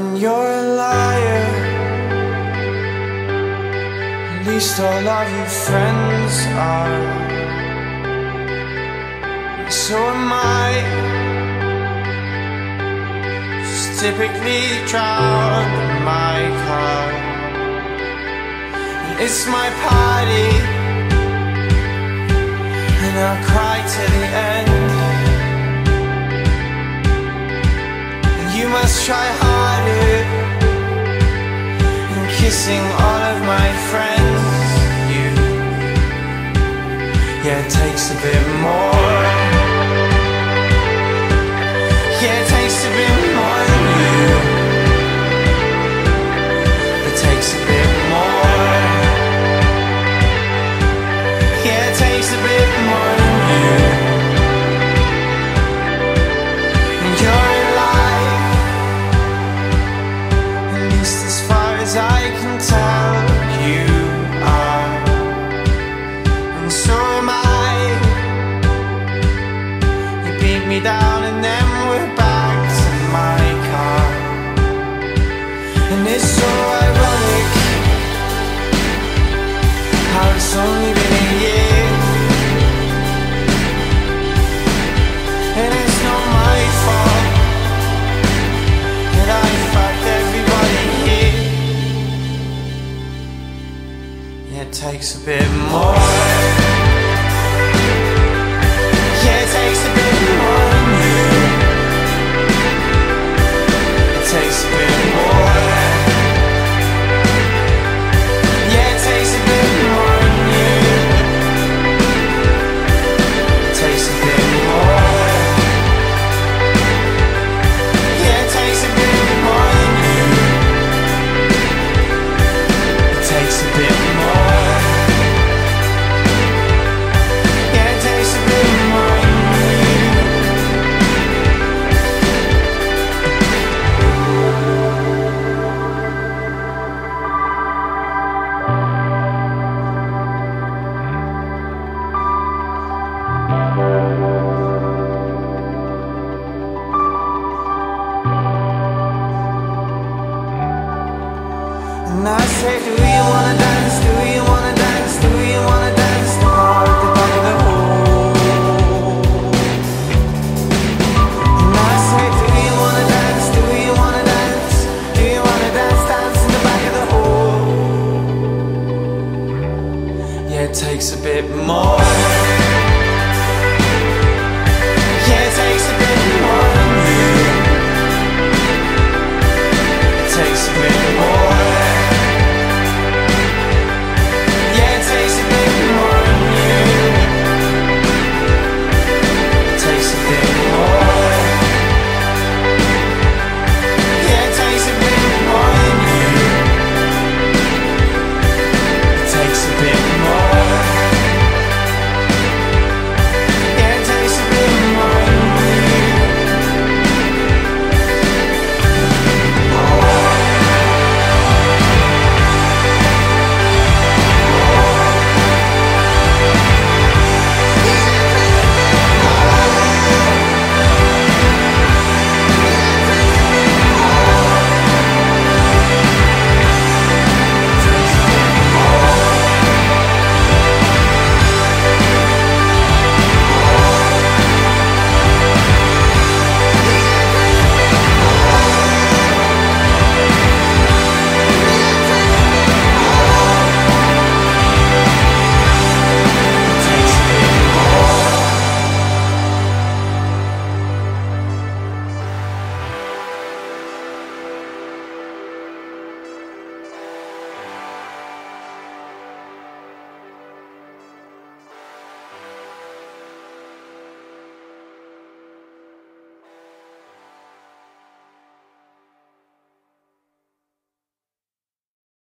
and you're a liar. At least all of your friends are. And so am I. Just typically drowned in my car. And it's my party. And I'll cry to the end. You must try harder in kissing all of my friends. You, yeah, it takes a bit more. Takes a bit more.